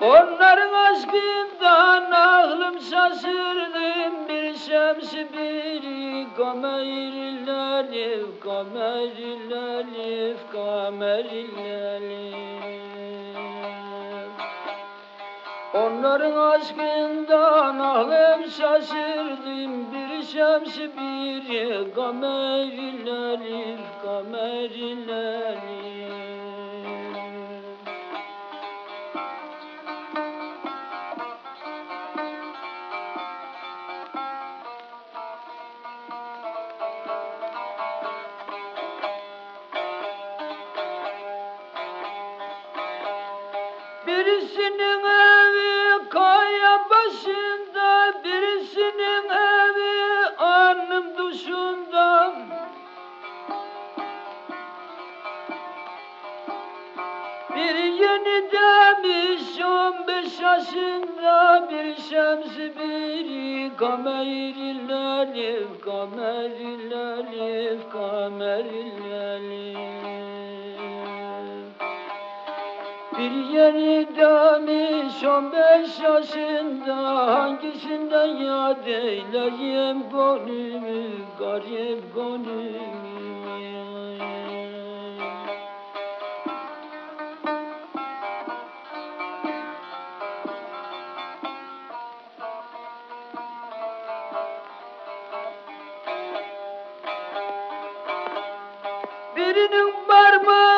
Onların aşkından aklım şaşırdım Bir şems biri kamer ilelim Kamer ilelim, kamer ilelim Onların aşkından ahlım şaşırdım. Bir şemsi bir kamer ilerif kamer ilerif Birisinin başında, birisinin evi anım duşunda. Bir yeni demiş on beş yaşında bir şemsi biri kamerilerif kamerilerif kamerilerif bir yeni demiş on beş yaşında Hangisinden yad eyleyim gönlümü Garip gönlümü. Birinin parmağı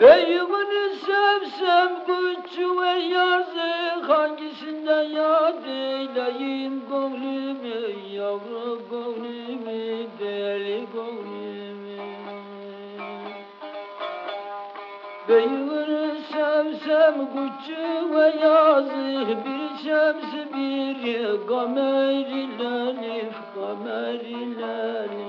Beyimini sevsem güçlü ve yazık Hangisinden yad eyleyim gönlümü Yavru gönlümü, deli gönlümü? Beyini sevsem güçlü ve yazı Bir şemsi bir kamer ilerif kamer ilerif